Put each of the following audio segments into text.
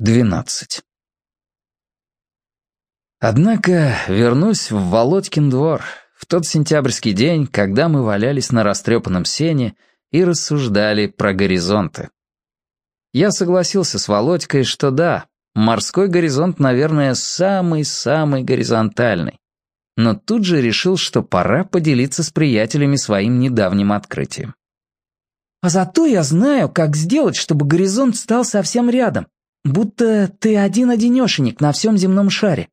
12. Однако вернусь в Володькин двор, в тот сентябрьский день, когда мы валялись на растрепанном сене и рассуждали про горизонты. Я согласился с Володькой, что да, морской горизонт, наверное, самый-самый горизонтальный. Но тут же решил, что пора поделиться с приятелями своим недавним открытием. «А зато я знаю, как сделать, чтобы горизонт стал совсем рядом, будто ты один-одинешенек на всем земном шаре».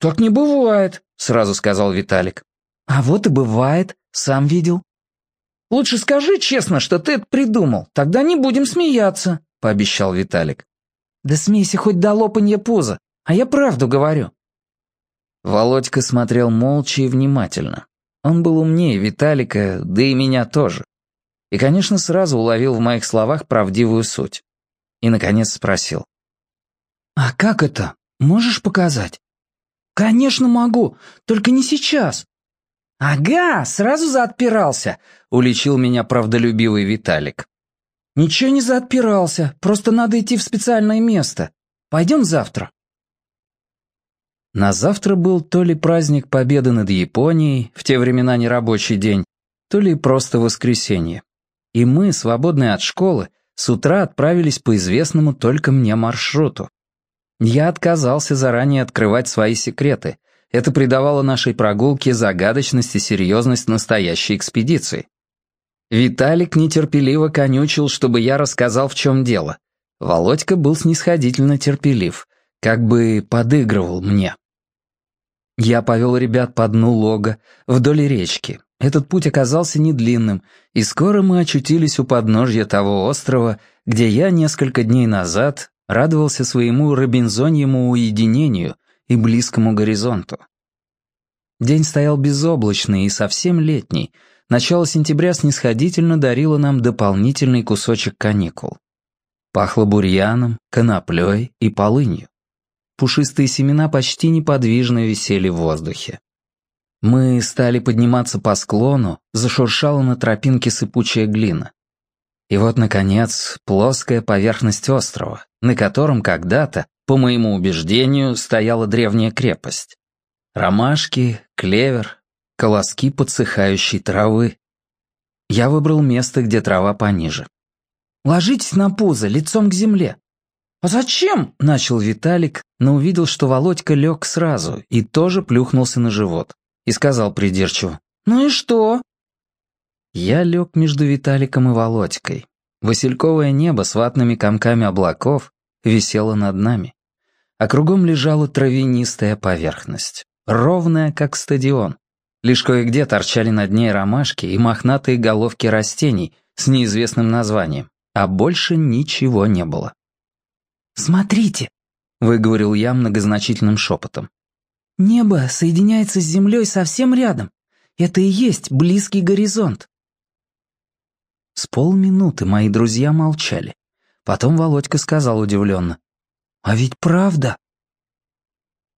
«Так не бывает», — сразу сказал Виталик. «А вот и бывает, сам видел». «Лучше скажи честно, что ты это придумал, тогда не будем смеяться», — пообещал Виталик. «Да смейся хоть до лопанья пуза, а я правду говорю». Володька смотрел молча и внимательно. Он был умнее Виталика, да и меня тоже. И, конечно, сразу уловил в моих словах правдивую суть. И, наконец, спросил. «А как это? Можешь показать?» «Конечно могу, только не сейчас. «Ага, сразу заотпирался», — уличил меня правдолюбивый Виталик. «Ничего не заотпирался, просто надо идти в специальное место. Пойдем завтра». На завтра был то ли праздник Победы над Японией, в те времена не рабочий день, то ли просто воскресенье. И мы, свободные от школы, с утра отправились по известному только мне маршруту. Я отказался заранее открывать свои секреты, это придавало нашей прогулке загадочность и серьезность настоящей экспедиции. Виталик нетерпеливо конючил, чтобы я рассказал, в чем дело. Володька был снисходительно терпелив, как бы подыгрывал мне. Я повел ребят по дну лога, вдоль речки. Этот путь оказался недлинным, и скоро мы очутились у подножья того острова, где я несколько дней назад радовался своему робинзоньему уединению — и близкому горизонту. День стоял безоблачный и совсем летний. Начало сентября снисходительно дарило нам дополнительный кусочек каникул. Пахло бурьяном, коноплей и полынью. Пушистые семена почти неподвижно висели в воздухе. Мы стали подниматься по склону, зашуршала на тропинке сыпучая глина. И вот, наконец, плоская поверхность острова, на котором когда-то по моему убеждению, стояла древняя крепость. Ромашки, клевер, колоски подсыхающей травы. Я выбрал место, где трава пониже. «Ложитесь на пузо, лицом к земле». «А зачем?» — начал Виталик, но увидел, что Володька лег сразу и тоже плюхнулся на живот. И сказал придирчиво. «Ну и что?» Я лег между Виталиком и Володькой. Васильковое небо с ватными комками облаков висело над нами а кругом лежала травянистая поверхность, ровная, как стадион. Лишь кое-где торчали над ней ромашки и мохнатые головки растений с неизвестным названием, а больше ничего не было. «Смотрите», — выговорил я многозначительным шепотом. «Небо соединяется с землей совсем рядом. Это и есть близкий горизонт». С полминуты мои друзья молчали. Потом Володька сказал удивленно. А ведь правда.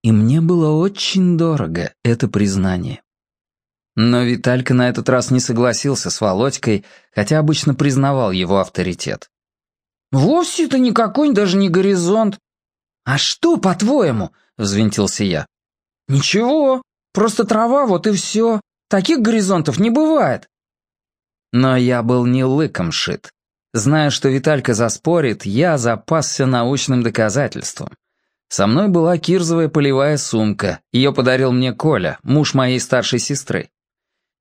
И мне было очень дорого это признание. Но Виталька на этот раз не согласился с Володькой, хотя обычно признавал его авторитет. «Вовсе это никакой даже не горизонт». «А что, по-твоему?» — взвинтился я. «Ничего, просто трава, вот и все. Таких горизонтов не бывает». Но я был не лыком шит. Зная, что Виталька заспорит, я запасся научным доказательством. Со мной была кирзовая полевая сумка, ее подарил мне Коля, муж моей старшей сестры.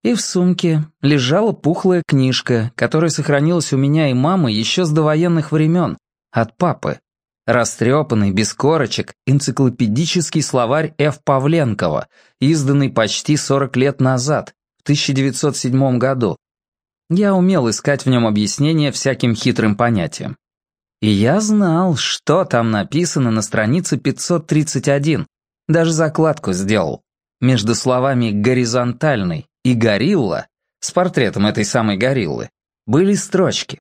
И в сумке лежала пухлая книжка, которая сохранилась у меня и мамы еще с довоенных времен, от папы. Растрепанный, без корочек, энциклопедический словарь Ф. Павленкова, изданный почти 40 лет назад, в 1907 году, я умел искать в нем объяснение всяким хитрым понятиям. И я знал, что там написано на странице 531. Даже закладку сделал. Между словами «горизонтальный» и «горилла» с портретом этой самой гориллы были строчки.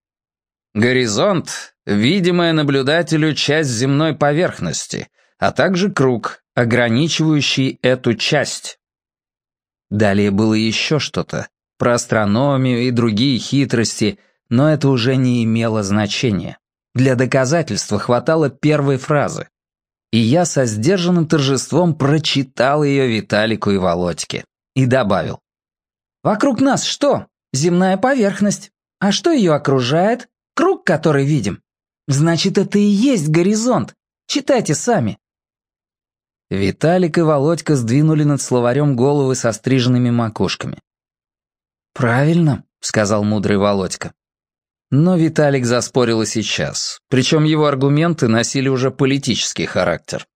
«Горизонт — видимая наблюдателю часть земной поверхности, а также круг, ограничивающий эту часть». Далее было еще что-то, про астрономию и другие хитрости, но это уже не имело значения. Для доказательства хватало первой фразы. И я со сдержанным торжеством прочитал ее Виталику и Володьке. И добавил. «Вокруг нас что? Земная поверхность. А что ее окружает? Круг, который видим. Значит, это и есть горизонт. Читайте сами». Виталик и Володька сдвинули над словарем головы со стриженными макушками. «Правильно», — сказал мудрый Володька. Но Виталик заспорил и сейчас, причем его аргументы носили уже политический характер.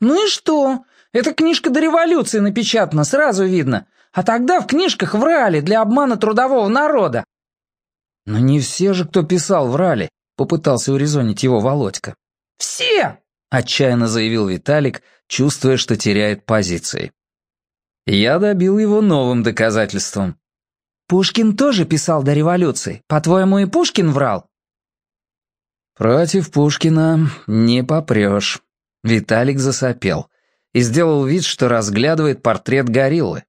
«Ну и что? Эта книжка до революции напечатана, сразу видно. А тогда в книжках врали для обмана трудового народа». «Но не все же, кто писал, врали», — попытался урезонить его Володька. «Все!» — отчаянно заявил Виталик, чувствуя, что теряет позиции. Я добил его новым доказательством. Пушкин тоже писал до революции. По-твоему, и Пушкин врал?» «Против Пушкина не попрешь». Виталик засопел и сделал вид, что разглядывает портрет гориллы.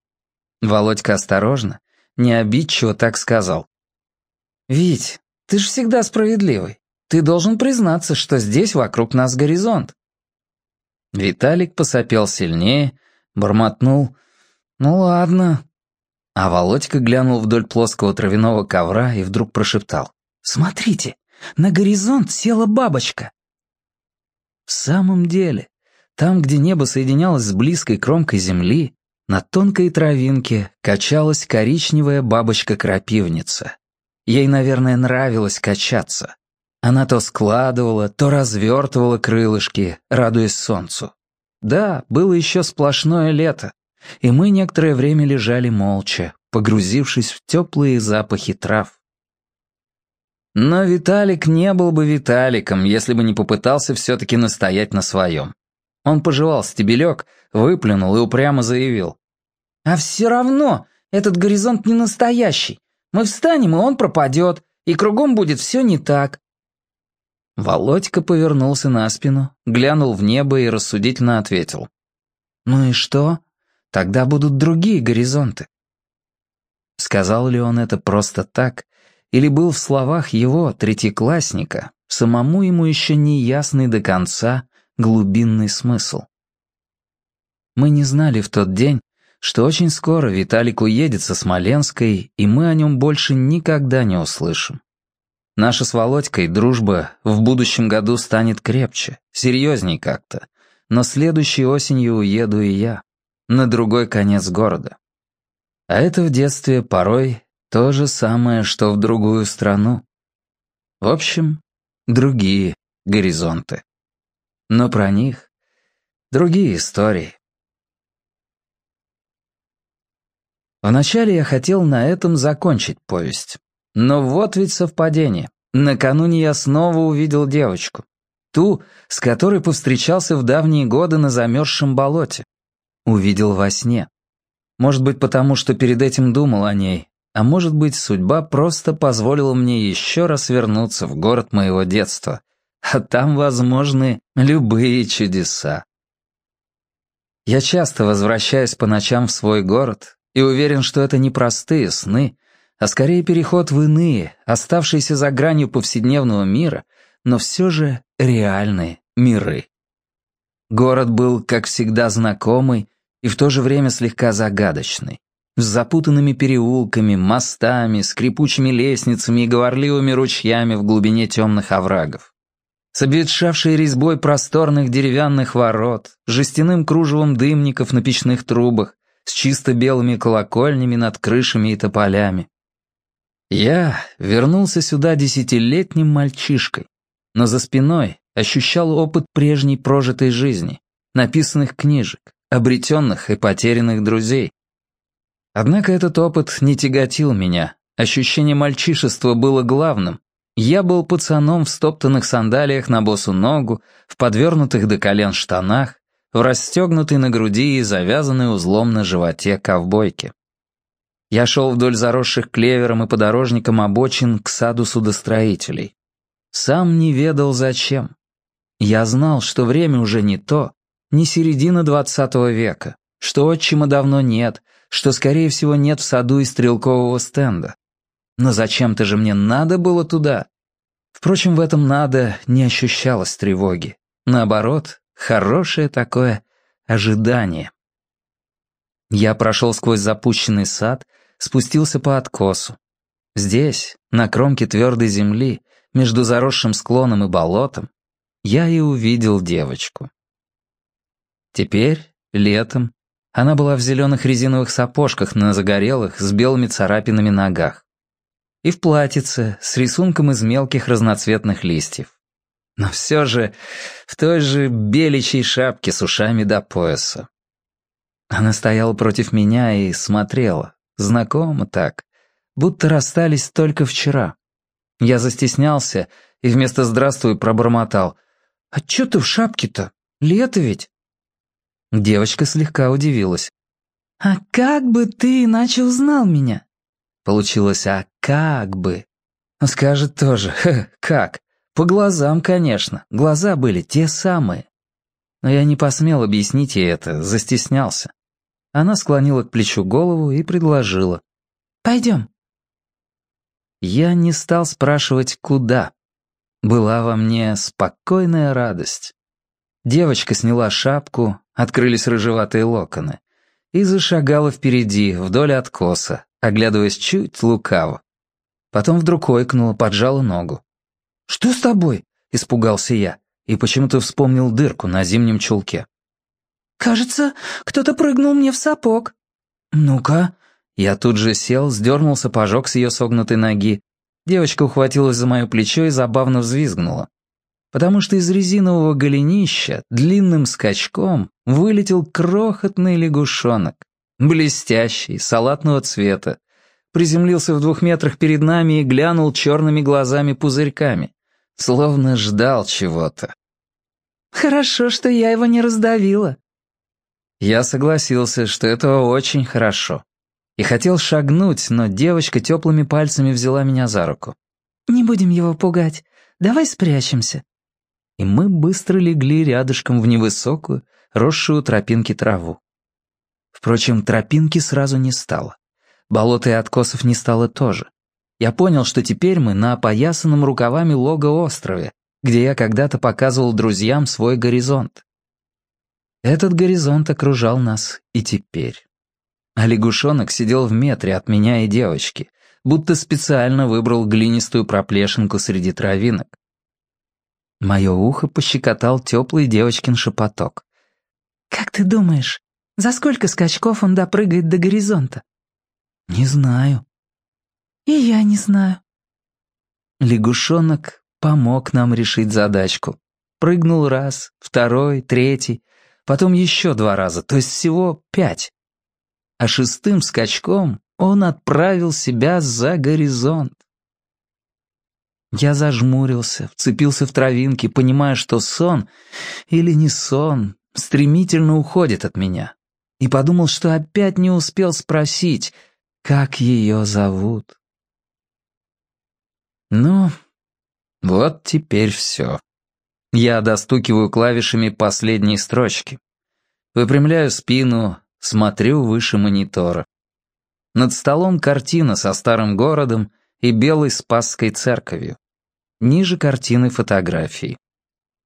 Володька осторожно, не обидчиво так сказал. «Вить, ты же всегда справедливый. Ты должен признаться, что здесь вокруг нас горизонт». Виталик посопел сильнее, бормотнул. «Ну ладно, а Володька глянул вдоль плоского травяного ковра и вдруг прошептал. «Смотрите, на горизонт села бабочка». В самом деле, там, где небо соединялось с близкой кромкой земли, на тонкой травинке качалась коричневая бабочка-крапивница. Ей, наверное, нравилось качаться. Она то складывала, то развертывала крылышки, радуясь солнцу. Да, было еще сплошное лето, и мы некоторое время лежали молча, погрузившись в теплые запахи трав. Но Виталик не был бы Виталиком, если бы не попытался все-таки настоять на своем. Он пожевал стебелек, выплюнул и упрямо заявил. «А все равно этот горизонт не настоящий. Мы встанем, и он пропадет, и кругом будет все не так». Володька повернулся на спину, глянул в небо и рассудительно ответил. «Ну и что? Тогда будут другие горизонты. Сказал ли он это просто так, или был в словах его, третьеклассника, самому ему еще не ясный до конца глубинный смысл? Мы не знали в тот день, что очень скоро Виталик уедет со Смоленской, и мы о нем больше никогда не услышим. Наша с Володькой дружба в будущем году станет крепче, серьезней как-то, но следующей осенью уеду и я на другой конец города. А это в детстве порой то же самое, что в другую страну. В общем, другие горизонты. Но про них другие истории. Вначале я хотел на этом закончить повесть. Но вот ведь совпадение. Накануне я снова увидел девочку. Ту, с которой повстречался в давние годы на замерзшем болоте. Увидел во сне. Может быть, потому что перед этим думал о ней, а может быть, судьба просто позволила мне еще раз вернуться в город моего детства, а там возможны любые чудеса. Я часто возвращаюсь по ночам в свой город и уверен, что это не простые сны, а скорее переход в иные, оставшиеся за гранью повседневного мира, но все же реальные миры. Город был, как всегда, знакомый и в то же время слегка загадочный. С запутанными переулками, мостами, скрипучими лестницами и говорливыми ручьями в глубине темных оврагов. С обветшавшей резьбой просторных деревянных ворот, жестяным кружевом дымников на печных трубах, с чисто белыми колокольнями над крышами и тополями. Я вернулся сюда десятилетним мальчишкой, но за спиной ощущал опыт прежней прожитой жизни, написанных книжек, обретенных и потерянных друзей. Однако этот опыт не тяготил меня. Ощущение мальчишества было главным. Я был пацаном в стоптанных сандалиях на босу ногу, в подвернутых до колен штанах, в расстегнутой на груди и завязанной узлом на животе ковбойке. Я шел вдоль заросших клевером и подорожником обочин к саду судостроителей. Сам не ведал зачем. Я знал, что время уже не то, не середина двадцатого века, что отчима давно нет, что, скорее всего, нет в саду и стрелкового стенда. Но зачем-то же мне надо было туда. Впрочем, в этом надо не ощущалось тревоги. Наоборот, хорошее такое ожидание. Я прошел сквозь запущенный сад, спустился по откосу. Здесь, на кромке твердой земли, между заросшим склоном и болотом, я и увидел девочку. Теперь, летом, она была в зеленых резиновых сапожках на загорелых с белыми царапинами ногах и в платьице с рисунком из мелких разноцветных листьев. Но все же в той же беличьей шапке с ушами до пояса. Она стояла против меня и смотрела, знакомо так, будто расстались только вчера. Я застеснялся и вместо «здравствуй» пробормотал. «А чё ты в шапке-то? Лето ведь?» Девочка слегка удивилась. «А как бы ты иначе узнал меня?» Получилось «а как бы». Скажет тоже «ха, как». По глазам, конечно. Глаза были те самые. Но я не посмел объяснить ей это, застеснялся. Она склонила к плечу голову и предложила. «Пойдем». Я не стал спрашивать, куда. Была во мне спокойная радость. Девочка сняла шапку, открылись рыжеватые локоны, и зашагала впереди, вдоль откоса, оглядываясь чуть лукаво. Потом вдруг ойкнула, поджала ногу. «Что с тобой?» — испугался я и почему-то вспомнил дырку на зимнем чулке. «Кажется, кто-то прыгнул мне в сапог». «Ну-ка». Я тут же сел, сдернул сапожок с ее согнутой ноги. Девочка ухватилась за мое плечо и забавно взвизгнула. Потому что из резинового голенища длинным скачком вылетел крохотный лягушонок, блестящий, салатного цвета, приземлился в двух метрах перед нами и глянул черными глазами-пузырьками, словно ждал чего-то. «Хорошо, что я его не раздавила». Я согласился, что это очень хорошо. И хотел шагнуть, но девочка теплыми пальцами взяла меня за руку. «Не будем его пугать. Давай спрячемся». И мы быстро легли рядышком в невысокую, росшую тропинки траву. Впрочем, тропинки сразу не стало. Болота и откосов не стало тоже. Я понял, что теперь мы на опоясанном рукавами лого острове, где я когда-то показывал друзьям свой горизонт. Этот горизонт окружал нас и теперь. А лягушонок сидел в метре от меня и девочки, будто специально выбрал глинистую проплешинку среди травинок. Мое ухо пощекотал теплый девочкин шепоток. «Как ты думаешь, за сколько скачков он допрыгает до горизонта?» «Не знаю». «И я не знаю». Лягушонок помог нам решить задачку. Прыгнул раз, второй, третий, потом еще два раза, то есть всего пять. А шестым скачком он отправил себя за горизонт. Я зажмурился, вцепился в травинки, понимая, что сон, или не сон, стремительно уходит от меня. И подумал, что опять не успел спросить, как ее зовут. Ну, вот теперь все. Я достукиваю клавишами последней строчки. Выпрямляю спину, смотрю выше монитора. Над столом картина со старым городом и белой Спасской церковью. Ниже картины фотографии.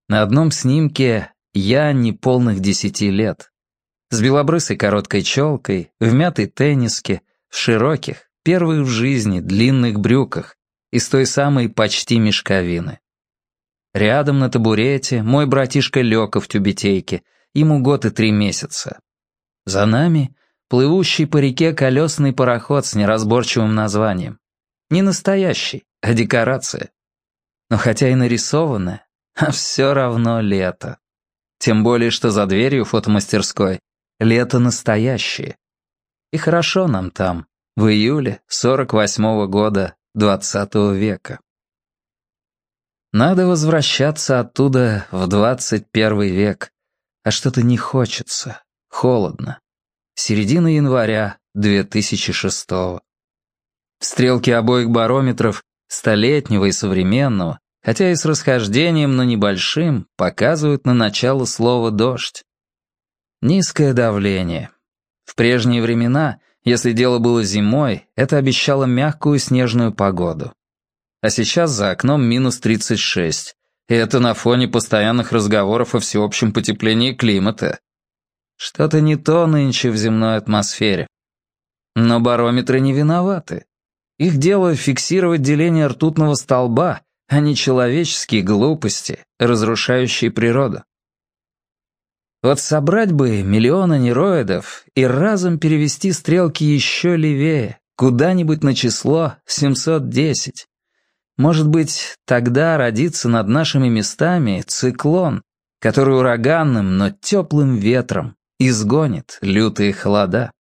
На одном снимке я неполных десяти лет. С белобрысой короткой челкой, в мятой тенниске, в широких, первых в жизни, длинных брюках, из той самой почти мешковины. Рядом на табурете мой братишка Лёка в тюбетейке, ему год и три месяца. За нами плывущий по реке колесный пароход с неразборчивым названием. Не настоящий, а декорация. Но хотя и нарисованное, а все равно лето. Тем более, что за дверью фотомастерской лето настоящее. И хорошо нам там, в июле 48-го года 20 -го века. Надо возвращаться оттуда в 21 век, а что-то не хочется, холодно. Середина января 2006 -го. Стрелки обоих барометров столетнего и современного, хотя и с расхождением, но небольшим, показывают на начало слова «дождь». Низкое давление. В прежние времена, если дело было зимой, это обещало мягкую снежную погоду. а сейчас за окном минус 36. И это на фоне постоянных разговоров о всеобщем потеплении климата. Что-то не то нынче в земной атмосфере. Но барометры не виноваты. Их дело фиксировать деление ртутного столба, а не человеческие глупости, разрушающие природу. Вот собрать бы миллионы нероидов и разом перевести стрелки еще левее, куда-нибудь на число 710. Может быть, тогда родится над нашими местами циклон, который ураганным, но теплым ветром изгонит лютые холода.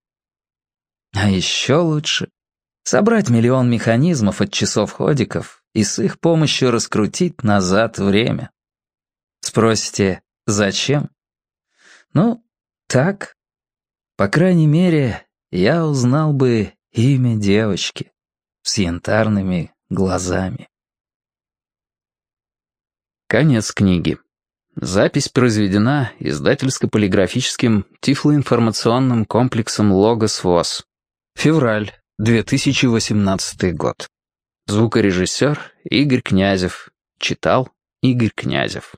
А еще лучше собрать миллион механизмов от часов-ходиков и с их помощью раскрутить назад время. Спросите, зачем? Ну, так. По крайней мере, я узнал бы имя девочки с янтарными глазами. Конец книги. Запись произведена издательско-полиграфическим тифлоинформационным комплексом «Логос ВОЗ». Февраль, 2018 год. Звукорежиссер Игорь Князев. Читал Игорь Князев.